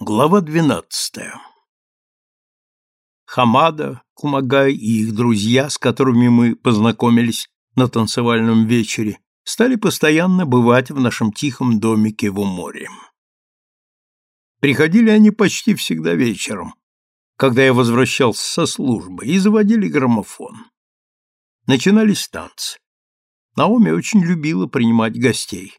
Глава двенадцатая Хамада, Кумагай и их друзья, с которыми мы познакомились на танцевальном вечере, стали постоянно бывать в нашем тихом домике в море. Приходили они почти всегда вечером, когда я возвращался со службы, и заводили граммофон. Начинались танцы. Наоми очень любила принимать гостей.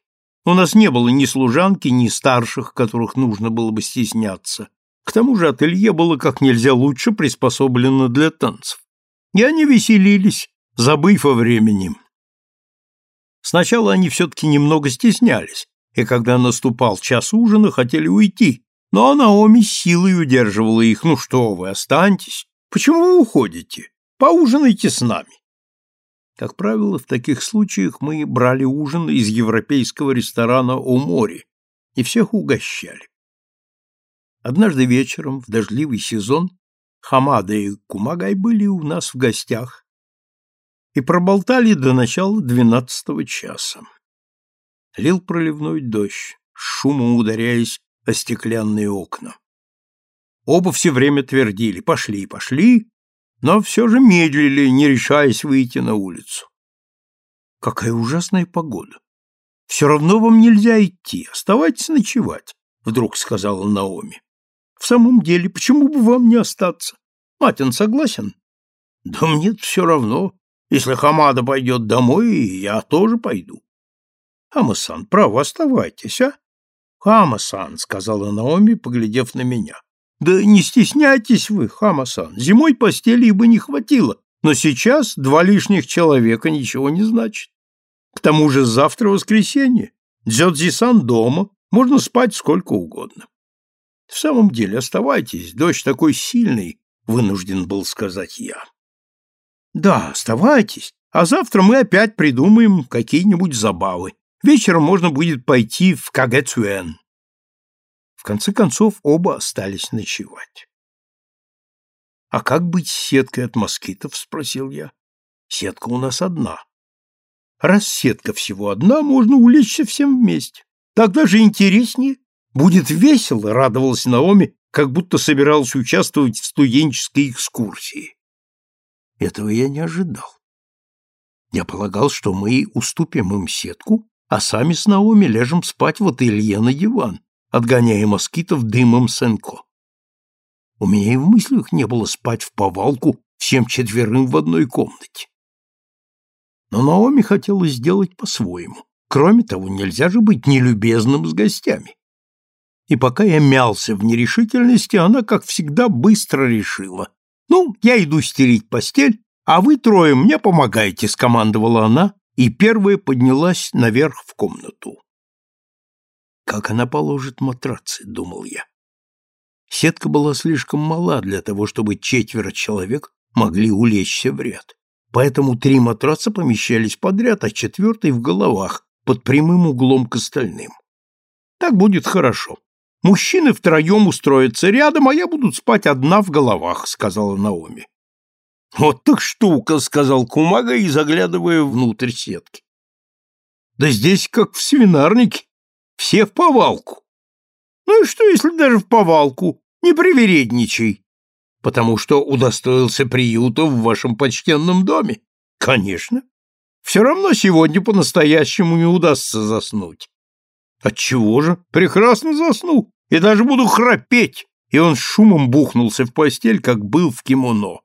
У нас не было ни служанки, ни старших, которых нужно было бы стесняться. К тому же ателье было как нельзя лучше приспособлено для танцев. И они веселились, забыв о времени. Сначала они все-таки немного стеснялись, и когда наступал час ужина, хотели уйти, но Наоми силой удерживала их. «Ну что вы, останьтесь. Почему вы уходите? Поужинайте с нами». Как правило, в таких случаях мы брали ужин из европейского ресторана у моря и всех угощали. Однажды вечером, в дождливый сезон, Хамада и Кумагай были у нас в гостях и проболтали до начала двенадцатого часа. Лил проливной дождь, шумом ударяясь о стеклянные окна. Оба все время твердили «пошли, пошли», но все же медлили, не решаясь выйти на улицу. Какая ужасная погода! Все равно вам нельзя идти, оставайтесь ночевать, вдруг сказала Наоми. В самом деле, почему бы вам не остаться? Матин согласен? Да мне все равно. Если Хамада пойдет домой, я тоже пойду. Хамасан, право, оставайтесь, а? Хамасан, сказала Наоми, поглядев на меня. Да не стесняйтесь вы, Хамасан, зимой постели бы не хватило, но сейчас два лишних человека ничего не значит. К тому же завтра воскресенье, Дзёдзи-сан дома, можно спать сколько угодно. В самом деле, оставайтесь, дождь такой сильный, вынужден был сказать я. Да, оставайтесь, а завтра мы опять придумаем какие-нибудь забавы. Вечером можно будет пойти в Кагэцуэн. В конце концов, оба остались ночевать. «А как быть с сеткой от москитов?» — спросил я. «Сетка у нас одна. Раз сетка всего одна, можно улечься всем вместе. Тогда же интереснее. Будет весело», — радовалась Наоми, как будто собиралась участвовать в студенческой экскурсии. Этого я не ожидал. Я полагал, что мы уступим им сетку, а сами с Наоми ляжем спать в ателье на диван, отгоняя москитов дымом Сенко. У меня и в мыслях не было спать в повалку всем четверым в одной комнате. Но Наоми хотела сделать по-своему. Кроме того, нельзя же быть нелюбезным с гостями. И пока я мялся в нерешительности, она, как всегда, быстро решила. «Ну, я иду стереть постель, а вы трое мне помогаете», — скомандовала она, и первая поднялась наверх в комнату. Как она положит матрацы, думал я. Сетка была слишком мала для того, чтобы четверо человек могли улечься в ряд. Поэтому три матраца помещались подряд, а четвертый в головах, под прямым углом к остальным. Так будет хорошо. Мужчины втроем устроятся рядом, а я буду спать одна в головах, сказала Наоми. Вот так штука, сказал Кумага и заглядывая внутрь сетки. Да здесь как в свинарнике. Все в повалку. Ну и что, если даже в повалку? Не привередничай. Потому что удостоился приюта в вашем почтенном доме. Конечно. Все равно сегодня по-настоящему не удастся заснуть. Отчего же? Прекрасно засну. И даже буду храпеть. И он с шумом бухнулся в постель, как был в кимоно.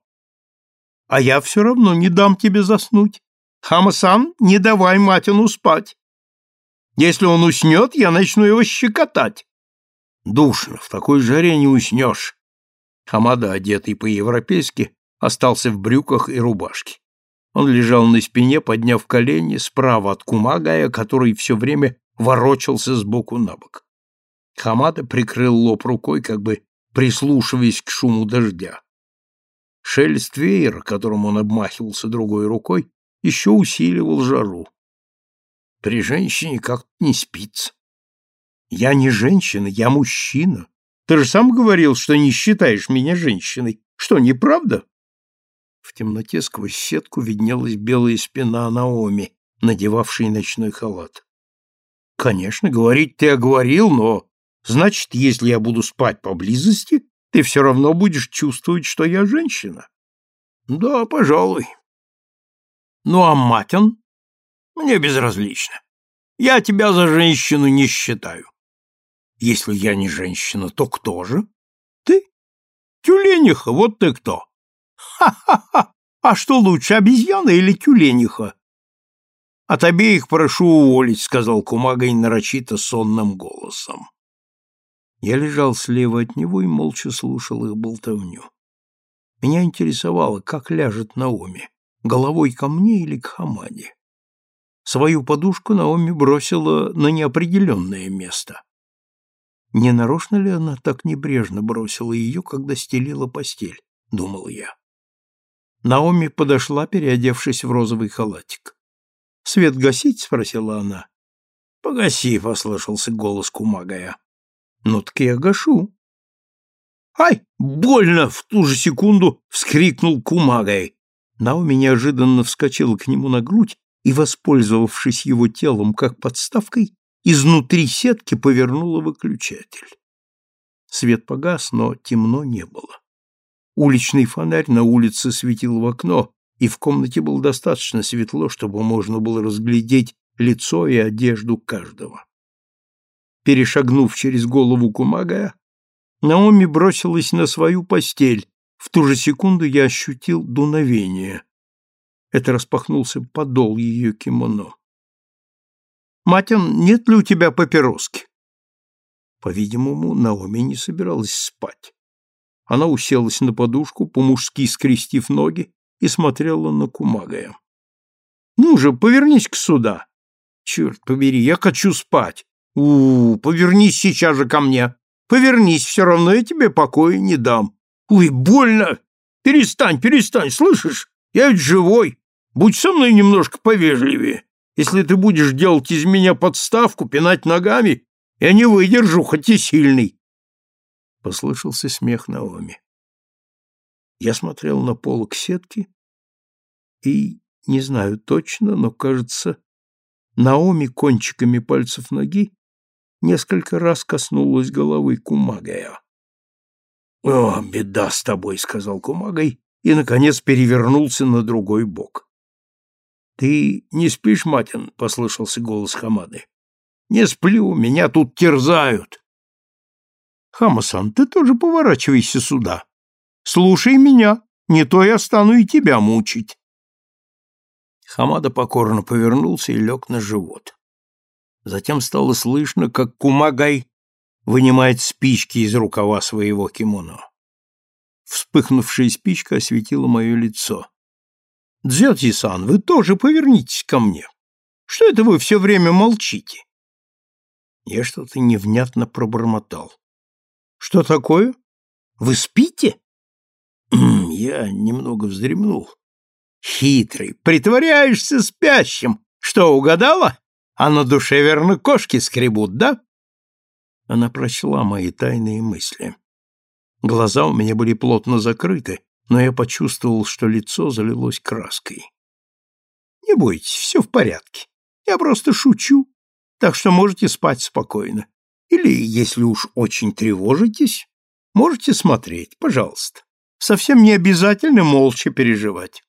А я все равно не дам тебе заснуть. Хамасан, не давай матину спать. Если он уснет, я начну его щекотать. Душно, в такой жаре не уснешь. Хамада, одетый по-европейски, остался в брюках и рубашке. Он лежал на спине, подняв колени справа от Кумагая, который все время ворочался сбоку на бок. Хамада прикрыл лоб рукой, как бы прислушиваясь к шуму дождя. Шелест веера, которым он обмахивался другой рукой, еще усиливал жару. При женщине как-то не спится. Я не женщина, я мужчина. Ты же сам говорил, что не считаешь меня женщиной. Что, неправда? В темноте сквозь сетку виднелась белая спина Наоми, надевавшей ночной халат. Конечно, говорить ты оговорил, но Значит, если я буду спать поблизости, ты все равно будешь чувствовать, что я женщина. Да, пожалуй. Ну, а Матин? Мне безразлично. Я тебя за женщину не считаю. Если я не женщина, то кто же? Ты? Тюлениха, вот ты кто. Ха-ха-ха! А что лучше, обезьяна или тюлениха? От обеих прошу уволить, сказал Кумагой нарочито сонным голосом. Я лежал слева от него и молча слушал их болтовню. Меня интересовало, как ляжет Наоми, головой ко мне или к Хамаде. Свою подушку Наоми бросила на неопределенное место. Не нарочно ли она так небрежно бросила ее, когда стелила постель, думал я. Наоми подошла, переодевшись в розовый халатик. «Свет гасить?» — спросила она. «Погаси», — послышался голос Кумагая. «Ну так я гашу». «Ай, больно!» — в ту же секунду вскрикнул Кумагай. Наоми неожиданно вскочила к нему на грудь и, воспользовавшись его телом как подставкой, изнутри сетки повернула выключатель. Свет погас, но темно не было. Уличный фонарь на улице светил в окно, и в комнате было достаточно светло, чтобы можно было разглядеть лицо и одежду каждого. Перешагнув через голову Кумагая, Наоми бросилась на свою постель. В ту же секунду я ощутил дуновение. Это распахнулся подол ее кимоно. «Матин, нет ли у тебя папироски?» По-видимому, Наоми не собиралась спать. Она уселась на подушку, по-мужски скрестив ноги, и смотрела на Кумагая. «Ну же, повернись-ка сюда!» «Черт побери, я хочу спать!» у, -у повернись сейчас же ко мне! Повернись, все равно я тебе покоя не дам!» «Ой, больно! Перестань, перестань, слышишь? Я ведь живой! Будь со мной немножко повежливее! Если ты будешь делать из меня подставку, пинать ногами, я не выдержу, хоть и сильный!» Послышался смех Наоми. Я смотрел на полок сетки и, не знаю точно, но, кажется, Наоми кончиками пальцев ноги несколько раз коснулась головы Кумагая. «О, беда с тобой», — сказал Кумагай и, наконец, перевернулся на другой бок. «Ты не спишь, Матин?» — послышался голос Хамады. «Не сплю, меня тут терзают. Хамасан, ты тоже поворачивайся сюда. Слушай меня, не то я стану и тебя мучить. Хамада покорно повернулся и лег на живот. Затем стало слышно, как Кумагай вынимает спички из рукава своего кимоно. Вспыхнувшая спичка осветила мое лицо. «Дзёти-сан, вы тоже повернитесь ко мне. Что это вы все время молчите?» Я что-то невнятно пробормотал. Что такое? Вы спите? Я немного вздремнул. Хитрый, притворяешься спящим. Что, угадала? А на душе, верно, кошки скребут, да? Она прочла мои тайные мысли. Глаза у меня были плотно закрыты, но я почувствовал, что лицо залилось краской. Не бойтесь, все в порядке. Я просто шучу, так что можете спать спокойно. Или, если уж очень тревожитесь, можете смотреть, пожалуйста. Совсем не обязательно молча переживать.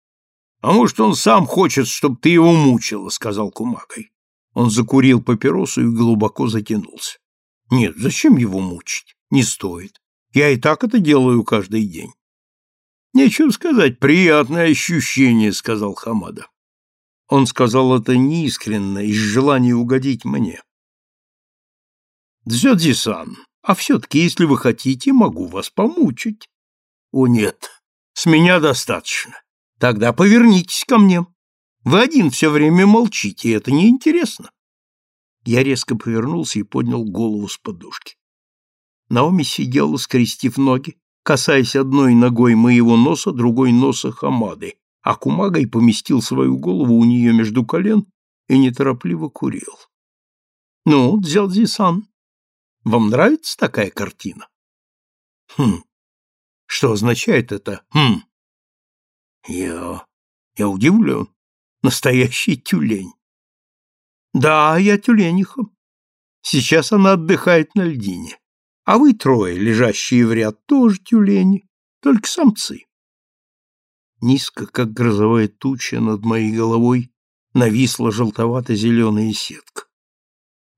— А может, он сам хочет, чтобы ты его мучила, — сказал Кумакой. Он закурил папиросу и глубоко затянулся. — Нет, зачем его мучить? Не стоит. Я и так это делаю каждый день. — Нечего сказать, приятное ощущение, — сказал Хамада. Он сказал это неискренно, из желания угодить мне. Дзёдзи-сан, а все-таки, если вы хотите, могу вас помучить. О, нет, с меня достаточно. Тогда повернитесь ко мне. Вы один все время молчите, это неинтересно. Я резко повернулся и поднял голову с подушки. Наоми сидела, скрестив ноги, касаясь одной ногой моего носа, другой носа Хамады, а Кумагой поместил свою голову у нее между колен и неторопливо курил. — Ну, Дзядзи-сан, вам нравится такая картина? Хм. Что означает это? Хм. Я... я удивлен. Настоящий тюлень. Да, я тюлениха. Сейчас она отдыхает на льдине. А вы трое, лежащие в ряд, тоже тюлени, только самцы. Низко, как грозовая туча над моей головой, нависла желтовато-зеленая сетка.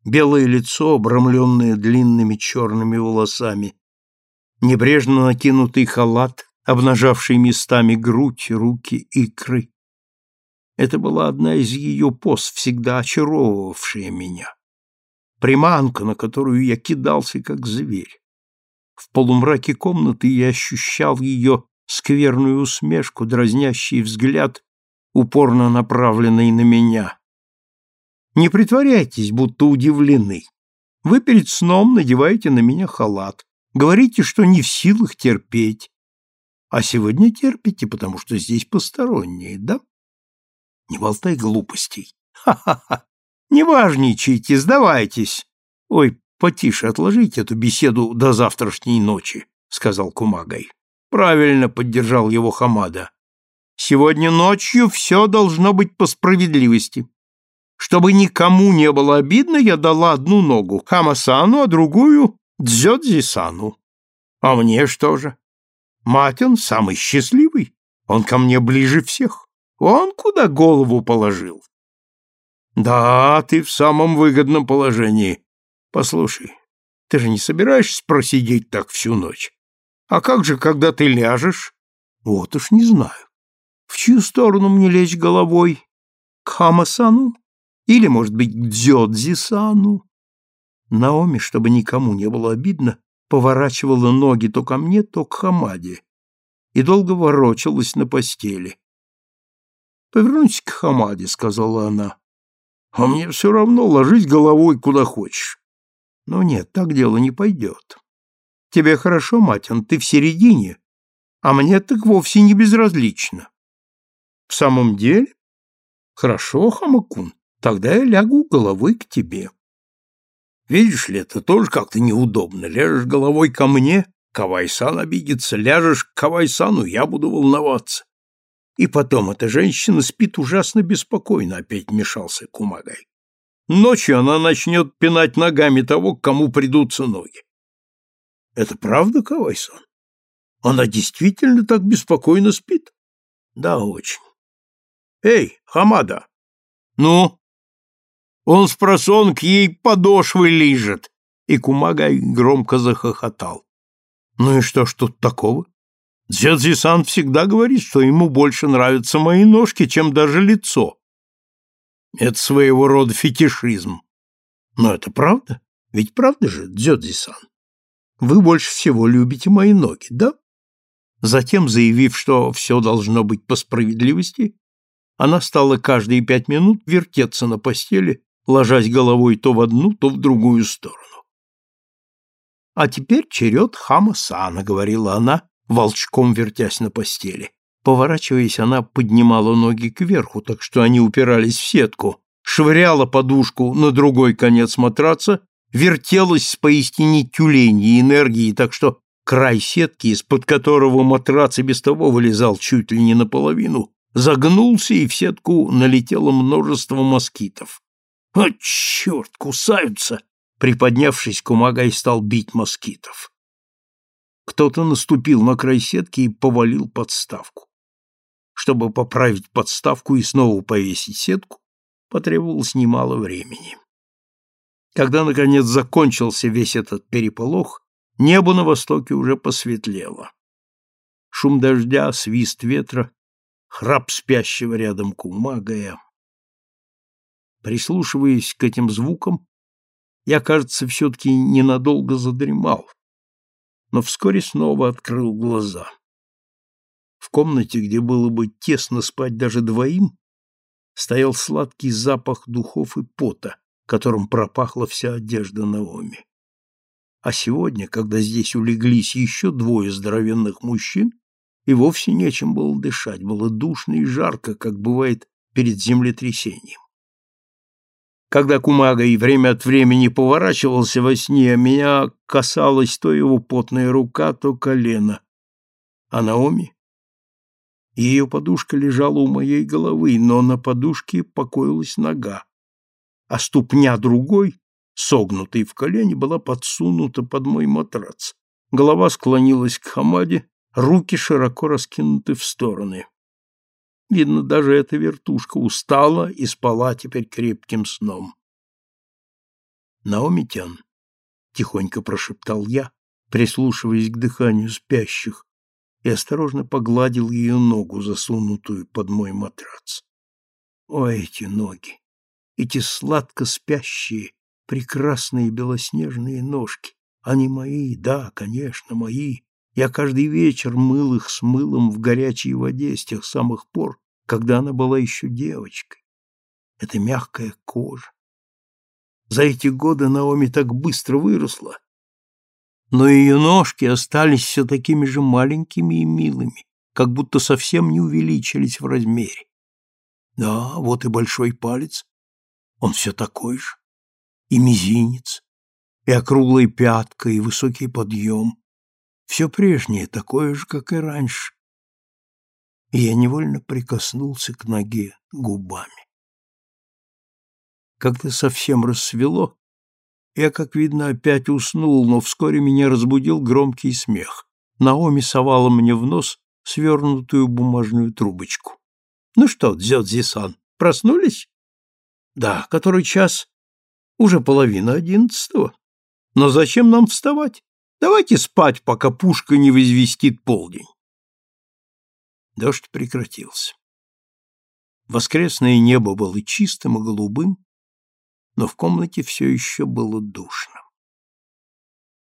Белое лицо, обрамленное длинными черными волосами, небрежно накинутый халат, обнажавший местами грудь, руки, икры. Это была одна из ее поз, всегда очаровывавшая меня. Приманка, на которую я кидался, как зверь. В полумраке комнаты я ощущал ее скверную усмешку, дразнящий взгляд, упорно направленный на меня. Не притворяйтесь, будто удивлены. Вы перед сном надеваете на меня халат, говорите, что не в силах терпеть. А сегодня терпите, потому что здесь посторонние, да? Не болтай глупостей. Ха-ха-ха. Не важничайте, сдавайтесь. Ой, потише отложите эту беседу до завтрашней ночи, сказал Кумагай. Правильно поддержал его Хамада. Сегодня ночью все должно быть по справедливости. Чтобы никому не было обидно, я дала одну ногу Хамасану, а другую Дзёдзи-сану. А мне что же? Матин самый счастливый, он ко мне ближе всех. Он куда голову положил. Да, ты в самом выгодном положении. Послушай, ты же не собираешься просидеть так всю ночь? А как же, когда ты ляжешь? Вот уж не знаю. В чью сторону мне лечь головой? К Хамасану? Или, может быть, к Дзёдзи-сану? Наоми, чтобы никому не было обидно, поворачивала ноги то ко мне, то к Хамаде и долго ворочалась на постели. «Повернусь к Хамаде», — сказала она. «А мне все равно ложись головой куда хочешь». «Но нет, так дело не пойдет. Тебе хорошо, Матин, ты в середине, а мне так вовсе не безразлично». «В самом деле?» «Хорошо, Хамакун, тогда я лягу головой к тебе». Видишь ли, это тоже как-то неудобно. Ляжешь головой ко мне, Кавайсан обидится, ляжешь к Кавайсану, я буду волноваться. И потом, эта женщина спит ужасно беспокойно, опять вмешался Кумагай. Ночью она начнет пинать ногами того, к кому придутся ноги. Это правда, Кавайсан? Она действительно так беспокойно спит? Да, очень. Эй, Хамада! Ну? Он с просонок ей подошвы лижет. И Кумагай громко захохотал. Ну и что ж тут такого? Дзядзи-сан всегда говорит, что ему больше нравятся мои ножки, чем даже лицо. Это своего рода фетишизм. Но это правда? Ведь правда же, Дзядзи-сан? Вы больше всего любите мои ноги, да? Затем, заявив, что все должно быть по справедливости, она стала каждые пять минут вертеться на постели, ложась головой то в одну, то в другую сторону. «А теперь черед Хама-сана», — говорила она, волчком вертясь на постели. Поворачиваясь, она поднимала ноги кверху, так что они упирались в сетку, швыряла подушку на другой конец матраца, вертелась с поистине тюленьей энергией, так что край сетки, из-под которого матрац и без того вылезал чуть ли не наполовину, загнулся, и в сетку налетело множество москитов. «О, черт, кусаются!» Приподнявшись, Кумагай стал бить москитов. Кто-то наступил на край сетки и повалил подставку. Чтобы поправить подставку и снова повесить сетку, потребовалось немало времени. Когда, наконец, закончился весь этот переполох, небо на востоке уже посветлело. Шум дождя, свист ветра, храп спящего рядом кумагая. Прислушиваясь к этим звукам, я, кажется, все-таки ненадолго задремал, но вскоре снова открыл глаза. В комнате, где было бы тесно спать даже двоим, стоял сладкий запах духов и пота, которым пропахла вся одежда Наоми. А сегодня, когда здесь улеглись еще двое здоровенных мужчин, и вовсе нечем было дышать, было душно и жарко, как бывает перед землетрясением. Когда Кумага и время от времени поворачивался во сне, меня касалась то его потная рука, то колено. А Наоми? Ее подушка лежала у моей головы, но на подушке покоилась нога, а ступня другой согнутой в колени, была подсунута под мой матрац. Голова склонилась к хамаде, руки широко раскинуты в стороны. Видно, даже эта вертушка устала и спала теперь крепким сном. «Наомитян», — тихонько прошептал я, прислушиваясь к дыханию спящих, и осторожно погладил ее ногу, засунутую под мой матрац. О, эти ноги! Эти сладко спящие, прекрасные белоснежные ножки! Они мои, да, конечно, мои. Я каждый вечер мыл их с мылом в горячей воде с тех самых пор, когда она была еще девочкой. Это мягкая кожа. За эти годы Наоми так быстро выросла, но ее ножки остались все такими же маленькими и милыми, как будто совсем не увеличились в размере. Да, вот и большой палец, он все такой же, и мизинец, и округлая пятка, и высокий подъем. Все прежнее, такое же, как и раньше. И я невольно прикоснулся к ноге губами. Когда совсем рассвело, я, как видно, опять уснул, но вскоре меня разбудил громкий смех. Наоми совала мне в нос свернутую бумажную трубочку. — Ну что, Дзёдзи-сан, проснулись? — Да, который час? — Уже половина одиннадцатого. Но зачем нам вставать? Давайте спать, пока пушка не возвестит полдень. Дождь прекратился. Воскресное небо было чистым и голубым, но в комнате все еще было душно.